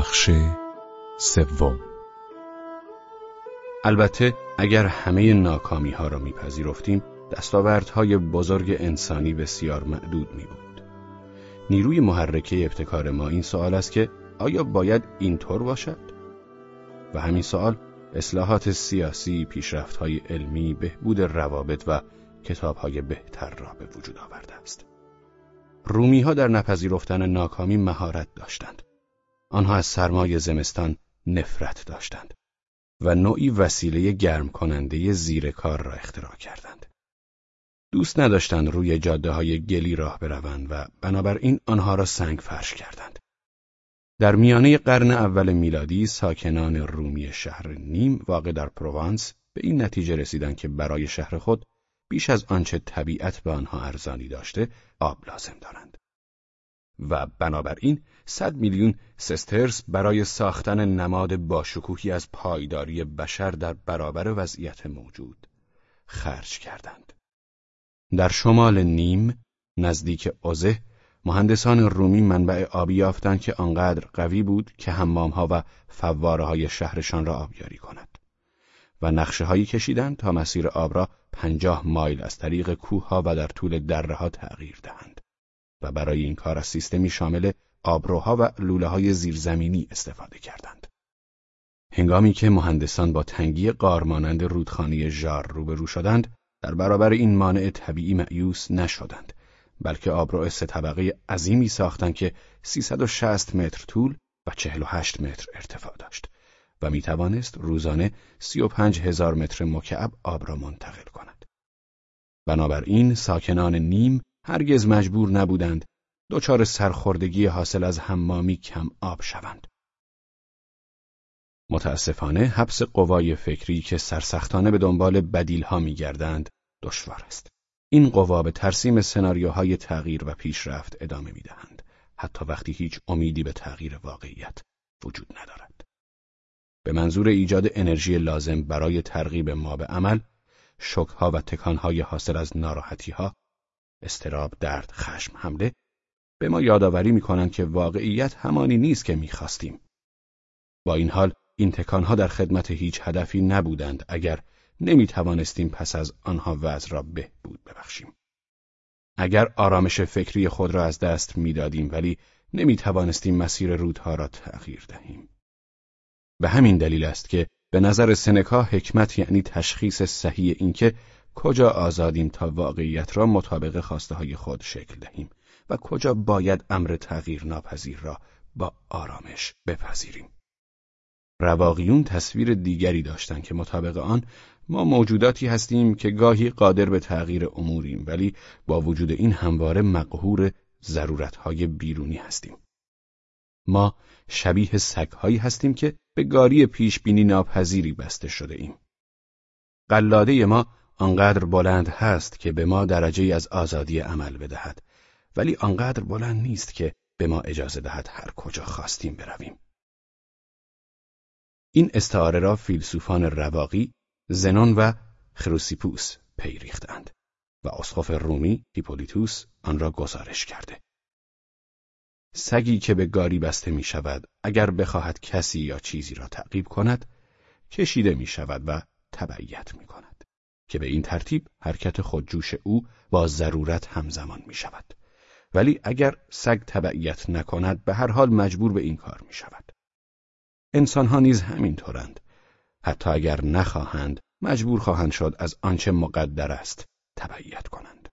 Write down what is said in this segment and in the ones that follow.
بخش سوم البته اگر همه ناکامی ها را میپذیرفتیم دستاوردهای بزرگ انسانی بسیار معدود می بود. نیروی محرکه ابتکار ما این سوال است که آیا باید اینطور باشد؟ و همین سوال اصلاحات سیاسی، پیشرفت‌های علمی، بهبود روابط و کتاب‌های بهتر را به وجود آورده است. رومی ها در نپذیرفتن ناکامی مهارت داشتند. آنها از سرمای زمستان نفرت داشتند و نوعی وسیله گرم کننده زیر کار را اختراع کردند. دوست نداشتند روی جاده های گلی راه بروند و بنابراین آنها را سنگ فرش کردند. در میانه قرن اول میلادی ساکنان رومی شهر نیم واقع در پروانس به این نتیجه رسیدند که برای شهر خود بیش از آنچه طبیعت به آنها ارزانی داشته آب لازم دارند. و بنابراین صد میلیون سسترس برای ساختن نماد باشکوهی از پایداری بشر در برابر وضعیت موجود خرج کردند. در شمال نیم نزدیک اوزه مهندسان رومی منبع آبی یافتند که آنقدر قوی بود که حمامها و فواره های شهرشان را آبیاری کند و نقشه هایی کشیدند تا مسیر آب را پنجاه مایل از طریق کوه و در طول دره ها تغییر دهند و برای این کار از سیستمی شامل آبروها و لوله های زیرزمینی استفاده کردند. هنگامی که مهندسان با تنگی قارمانند رودخانه ژار روبرو شدند، در برابر این مانع طبیعی معیوس نشدند، بلکه آبرو سه طبقه عظیمی ساختند که 360 متر طول و 48 متر ارتفاع داشت و می توانست روزانه 35 هزار متر مکعب آب را منتقل کند. بنابراین ساکنان نیم هرگز مجبور نبودند دچار سرخوردگی حاصل از حمامی کم آب شوند. متاسفانه حبس قوای فکری که سرسختانه به دنبال بدیلها میگردند دشوار است. این قوا به ترسیم سناریوهای تغییر و پیشرفت ادامه می‌دهند حتی وقتی هیچ امیدی به تغییر واقعیت وجود ندارد. به منظور ایجاد انرژی لازم برای ترغیب ما به عمل، شکها و تکانهای حاصل از ناراحتیها، استراب، درد، خشم، حمله به ما یادآوری می‌کنند که واقعیت همانی نیست که می‌خواستیم. با این حال این تکانها در خدمت هیچ هدفی نبودند اگر نمی توانستیم پس از آنها وضع را بهبود ببخشیم. اگر آرامش فکری خود را از دست می‌دادیم ولی نمی توانستیم مسیر رودها را تغییر دهیم. به همین دلیل است که به نظر سنکا حکمت یعنی تشخیص صحیح اینکه کجا آزادیم تا واقعیت را مطابق خواسته های خود شکل دهیم و کجا باید امر تغییر ناپذیر را با آرامش بپذیریم. رواقیون تصویر دیگری داشتند که مطابق آن ما موجوداتی هستیم که گاهی قادر به تغییر اموریم ولی با وجود این همواره مقهور ضرورتهای بیرونی هستیم. ما شبیه سگهایی هستیم که به گاری پیشبینی ناپذیری بسته شده ایم. قلاده ما آنقدر بلند هست که به ما درجه از آزادی عمل بدهد ولی آنقدر بلند نیست که به ما اجازه دهد هر کجا خواستیم برویم. این استعاره را فیلسوفان رواقی زنون و خروسیپوس پی ریختند و اسقف رومی هیپولیتوس آن را گزارش کرده. سگی که به گاری بسته می شود اگر بخواهد کسی یا چیزی را تعقیب کند کشیده می شود و تبعیت می کند که به این ترتیب حرکت خودجوش او با ضرورت همزمان می شود ولی اگر سگ تبعیت نکند به هر حال مجبور به این کار می شود انسان ها نیز همینطورند. حتی اگر نخواهند مجبور خواهند شد از آنچه مقدر است تبعیت کنند.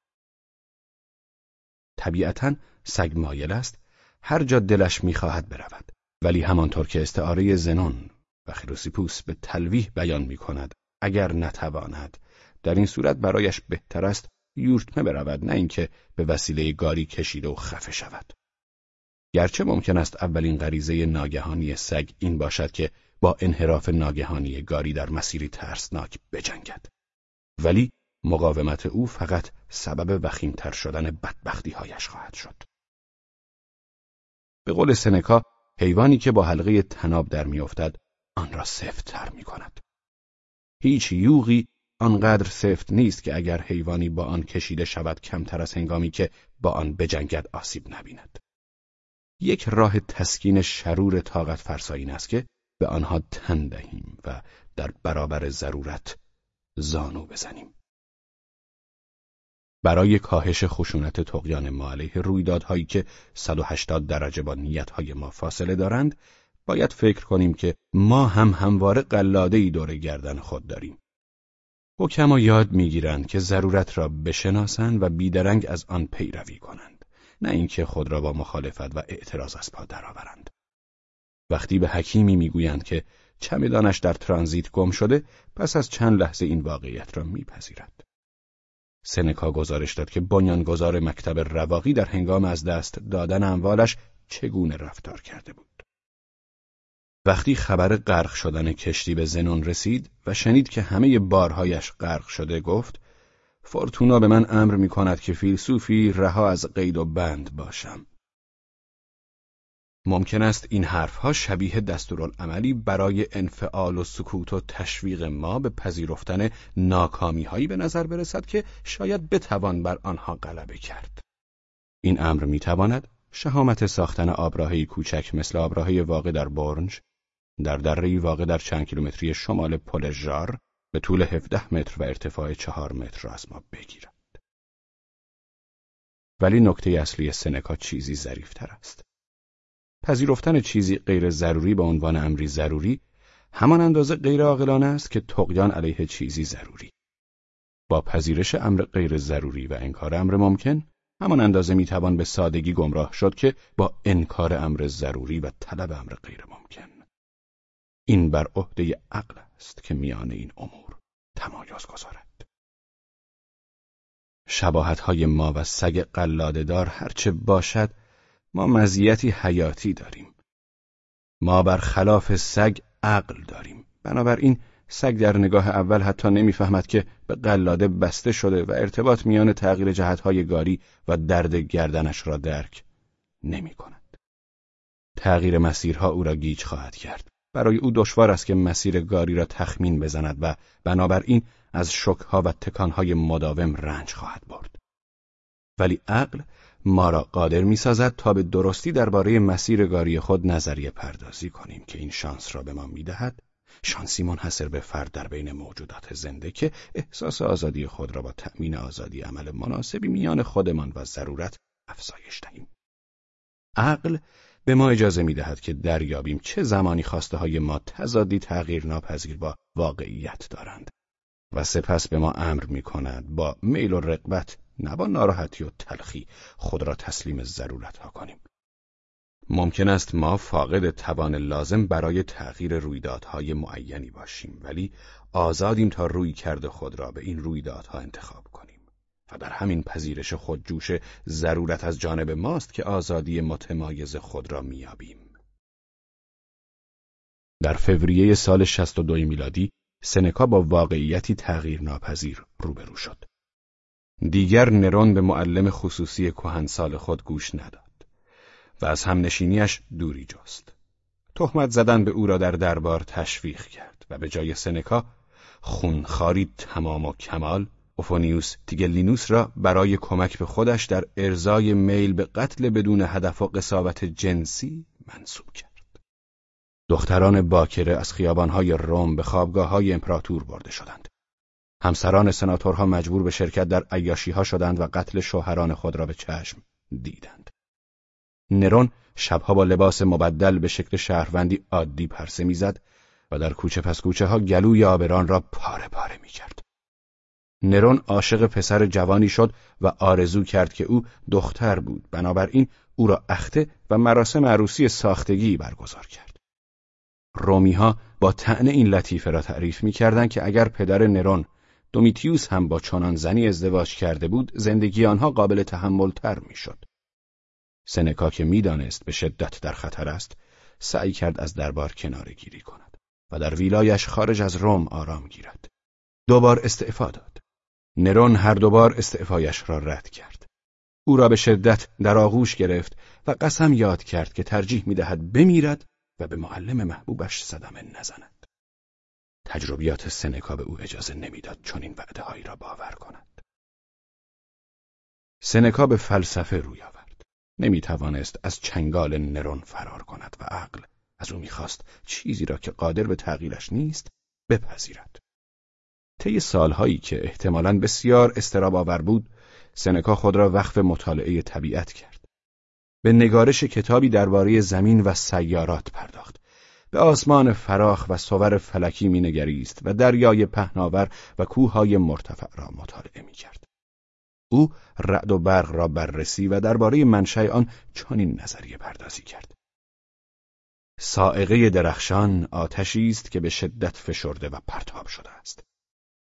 طبیعتا سگ مایل است. هر جا دلش می‌خواهد برود. ولی همانطور که استعاره زنون و خروسیپوس به تلویح بیان می کند اگر نتواند در این صورت برایش بهتر است یورتمه برود نه اینکه به وسیله گاری کشیده و خفه شود. گرچه ممکن است اولین غریزه ناگهانی سگ این باشد که با انحراف ناگهانی گاری در مسیری ترسناک بجنگد. ولی مقاومت او فقط سبب وخیمتر شدن بدبختی هایش خواهد شد. به قول سنکا حیوانی که با حلقه تناب در میافتد آن را سفتتر می کند. هیچ یوغی آنقدر سفت نیست که اگر حیوانی با آن کشیده شود کمتر از هنگامی که با آن بجنگد آسیب نبیند. یک راه تسکین شرور طاقت فرسایی است که به آنها تن دهیم و در برابر ضرورت زانو بزنیم. برای کاهش خشونت تقیان ما علیه رویدادهایی که 180 درجه با نیتهای ما فاصله دارند، باید فکر کنیم که ما هم همواره قلاده دور گردن خود داریم. حکما یاد می‌گیرند که ضرورت را بشناسند و بیدرنگ از آن پیروی کنند، نه اینکه خود را با مخالفت و اعتراض از پا درآورند. وقتی به حکیمی می‌گویند که چمدانش در ترانزیت گم شده، پس از چند لحظه این واقعیت را میپذیرد. سنکا گزارش داد که بنیانگذار مکتب رواقی در هنگام از دست دادن اموالش چگونه رفتار کرده بود. وقتی خبر غرق شدن کشتی به زنون رسید و شنید که همه بارهایش غرق شده گفت فورتونا به من امر می کند که فیلسوفی رها از قید و بند باشم. ممکن است این حرفها شبیه دستورالعملی برای انفعال و سکوت و تشویق ما به پذیرفتن ناکامی هایی به نظر برسد که شاید بتوان بر آنها غلبه کرد. این امر می‌تواند شهامت ساختن آبراهی کوچک مثل آبراهی واقع در برنج، در دره واقع در چند کیلومتری شمال پل ژار به طول 17 متر و ارتفاع 4 متر را از ما بگیرد. ولی نکته اصلی سنکا چیزی ظریفتر است. پذیرفتن چیزی غیر ضروری به عنوان امری ضروری همان اندازه غیر عاقلانه است که تقیان علیه چیزی ضروری. با پذیرش امر غیر ضروری و انکار امر ممکن همان اندازه می‌توان به سادگی گمراه شد که با انکار امر ضروری و طلب امر غیر ممکن. این بر عهده عقل است که میان این امور تمایز گذارد. شباهت های ما و سگ قلادهدار هرچه باشد ما مزیتی حیاتی داریم. ما بر خلاف سگ عقل داریم. بنابراین سگ در نگاه اول حتی نمی‌فهمد که به قلاده بسته شده و ارتباط میان تغییر جهتهای گاری و درد گردنش را درک نمی کند. تغییر مسیرها او را گیج خواهد کرد. برای او دشوار است که مسیر گاری را تخمین بزند و بنابراین از شکها و تکانهای مداوم رنج خواهد برد. ولی عقل ما را قادر می سازد تا به درستی درباره مسیر گاری خود نظریه پردازی کنیم که این شانس را به ما می دهد شانسی منحصر به فرد در بین موجودات زنده که احساس آزادی خود را با تأمین آزادی عمل مناسبی میان خودمان و ضرورت افزایش دهیم. عقل به ما اجازه می دهد که دریابیم چه زمانی خواسته های ما تضادی تغییر ناپذیر با واقعیت دارند و سپس به ما امر می کند با میل و رقبت نه با ناراحتی و تلخی خود را تسلیم ضرورت ها کنیم. ممکن است ما فاقد توان لازم برای تغییر رویدادهای معینی باشیم ولی آزادیم تا روی کرده خود را به این رویدادها انتخاب کنیم و در همین پذیرش خودجوش ضرورت از جانب ماست که آزادی متمایز خود را میابیم. در فوریه سال 62 میلادی سنکا با واقعیتی تغییر ناپذیر روبرو شد. دیگر نرون به معلم خصوصی کهنسال خود گوش نداد و از همنشینیش دوری جست. تهمت زدن به او را در دربار تشویق کرد و به جای سنکا خونخاری تمام و کمال اوفونیوس تیگلینوس را برای کمک به خودش در ارزای میل به قتل بدون هدف و قصاوت جنسی منصوب کرد. دختران باکره از خیابانهای روم به خوابگاه امپراتور برده شدند. همسران سناتورها مجبور به شرکت در ها شدند و قتل شوهران خود را به چشم دیدند. نرون شبها با لباس مبدل به شکل شهروندی عادی پرسه می‌زد و در کوچه پس کوچه ها گلوی آبران را پاره پاره می کرد. نرون عاشق پسر جوانی شد و آرزو کرد که او دختر بود بنابراین او را اخته و مراسم عروسی ساختگی برگزار کرد. رومی ها با طعن این لطیفه را تعریف می که اگر پدر نرون دومیتیوس هم با چنان زنی ازدواج کرده بود زندگی آنها قابل تحمل تر می‌شد. سنکا که می‌دانست به شدت در خطر است سعی کرد از دربار کناره گیری کند و در ویلایش خارج از روم آرام گیرد. دوبار استعفا داد. نرون هر دوبار استعفایش را رد کرد. او را به شدت در آغوش گرفت و قسم یاد کرد که ترجیح می‌دهد بمیرد و به معلم محبوبش صدمه نزند. تجربیات سنکا به او اجازه نمی‌داد چون این وعده هایی را باور کند. سنکا به فلسفه روی آورد. نمی توانست از چنگال نرون فرار کند و عقل از او می‌خواست چیزی را که قادر به تغییرش نیست بپذیرد. طی سالهایی که احتمالاً بسیار استراب آور بود، سنکا خود را وقف مطالعه طبیعت کرد. به نگارش کتابی درباره زمین و سیارات پرداخت. به آسمان فراخ و صور فلکی مینگریست و دریای پهناور و کوههای مرتفع را مطالعه می‌کرد. او رعد و برق را بررسی و درباره منشأ آن چنین نظریه پردازی کرد. سائقه درخشان آتشی است که به شدت فشرده و پرتاب شده است.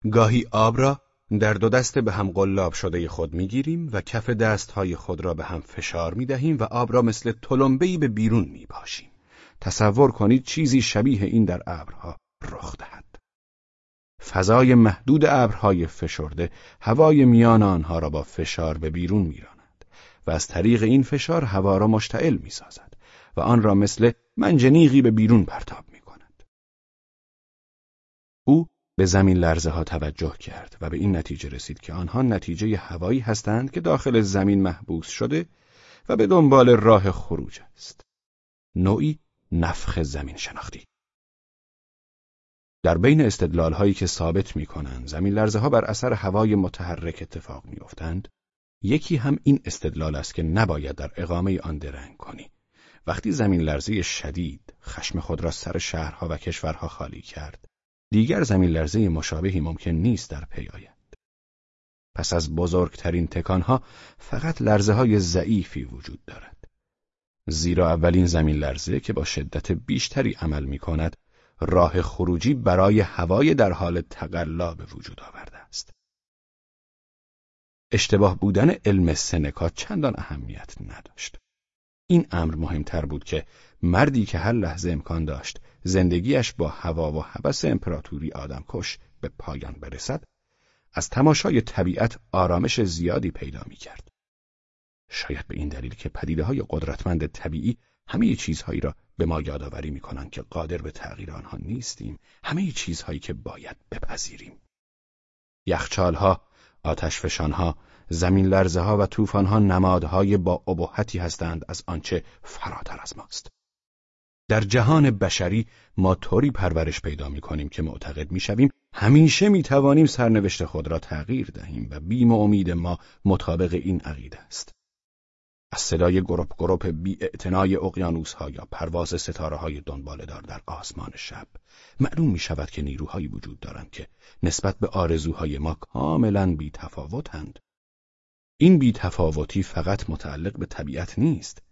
گاهی آب را در دو دست به هم قلاب شده خود می‌گیریم و کف دستهای خود را به هم فشار می‌دهیم و آب را مثل تلمبه‌ای به بیرون میپاشیم. تصور کنید چیزی شبیه این در ابرها رخ دهد. فضای محدود ابرهای فشرده هوای میان آنها را با فشار به بیرون میراند و از طریق این فشار هوا را مشتعل می‌سازد و آن را مثل منجنیقی به بیرون پرتاب می کند. او به زمین لرزه ها توجه کرد و به این نتیجه رسید که آنها نتیجه هوایی هستند که داخل زمین محبوس شده و به دنبال راه خروج است. نوعی نفخ زمین شناختی در بین استدلال هایی که ثابت می کنند زمین لرزه ها بر اثر هوای متحرک اتفاق می افتند، یکی هم این استدلال است که نباید در اقامه آن درنگ کنی. وقتی زمین لرزه شدید خشم خود را سر شهرها و کشورها خالی کرد، دیگر زمین لرزه مشابهی ممکن نیست در پی آید. پس از بزرگترین تکانها فقط لرزه های ضعیفی وجود دارد. زیرا اولین زمین لرزه که با شدت بیشتری عمل می کند راه خروجی برای هوای در حال تقلا به وجود آورده است. اشتباه بودن علم سنکا چندان اهمیت نداشت. این امر مهمتر بود که مردی که هر لحظه امکان داشت زندگیش با هوا و هوس امپراتوری آدمکش به پایان برسد از تماشای طبیعت آرامش زیادی پیدا می کرد. شاید به این دلیل که پدیده های قدرتمند طبیعی همه چیزهایی را به ما یادآوری می‌کنند که قادر به تغییر آنها نیستیم همه چیزهایی که باید بپذیریم یخچالها آتشفشانها زمین لرزه ها و طوفانها نمادهای با ابهتی هستند از آنچه فراتر از ماست در جهان بشری ما طوری پرورش پیدا می کنیم که معتقد می شویم همیشه می توانیم سرنوشت خود را تغییر دهیم و بیم و امید ما مطابق این عقیده است. از صدای گروپ گروپ بی اعتنای اقیانوس ها یا پرواز ستاره های دنبال دار در آسمان شب معلوم می شود که نیروهایی وجود دارند که نسبت به آرزوهای ما کاملا بی تفاوتند. این بی تفاوتی فقط متعلق به طبیعت نیست.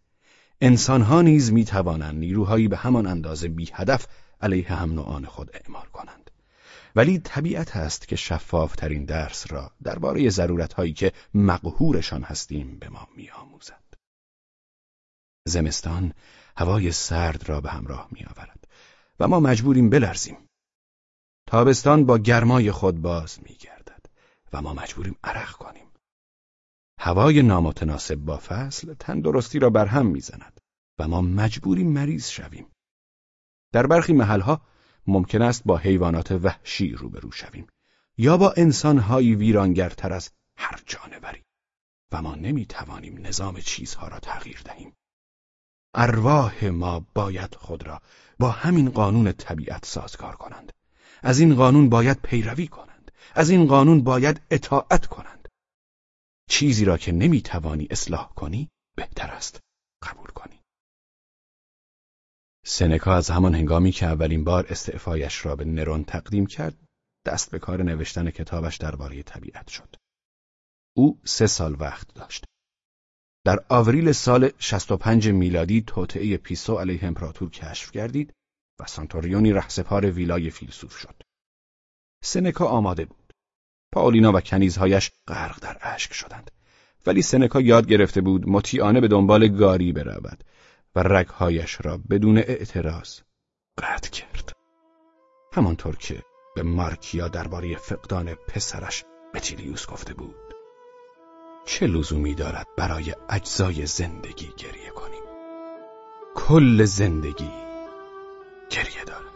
انسانها نیز می توانند نیروهایی به همان اندازه بی هدف علیه هم نوعان خود اعمال کنند. ولی طبیعت است که شفاف ترین درس را درباره ضرورت هایی که مقهورشان هستیم به ما می آموزد. زمستان هوای سرد را به همراه می آورد و ما مجبوریم بلرزیم. تابستان با گرمای خود باز می گردد و ما مجبوریم عرق کنیم. هوای نامتناسب با فصل تندرستی را برهم می‌زند و ما مجبوریم مریض شویم. در برخی محلها ممکن است با حیوانات وحشی روبرو شویم یا با انسانهایی ویرانگرتر از هر جانوری و ما نمی توانیم نظام چیزها را تغییر دهیم. ارواح ما باید خود را با همین قانون طبیعت سازگار کنند. از این قانون باید پیروی کنند. از این قانون باید اطاعت کنند. چیزی را که نمی توانی اصلاح کنی بهتر است قبول کنی. سنکا از همان هنگامی که اولین بار استعفایش را به نرون تقدیم کرد دست به کار نوشتن کتابش درباره طبیعت شد. او سه سال وقت داشت در آوریل سال 65 میلادی توطعه پیسو علیه امپراتور کشف گردید و سانتوریونی رهسپار ویلای فیلسوف شد. سنکا آماده بود. پاولینا و کنیزهایش غرق در اشک شدند. ولی سنکا یاد گرفته بود مطیعانه به دنبال گاری برود و رگهایش را بدون اعتراض قطع کرد. همانطور که به مارکیا درباره فقدان پسرش بتیلیوس گفته بود. چه لزومی دارد برای اجزای زندگی گریه کنیم کل زندگی گریه دارد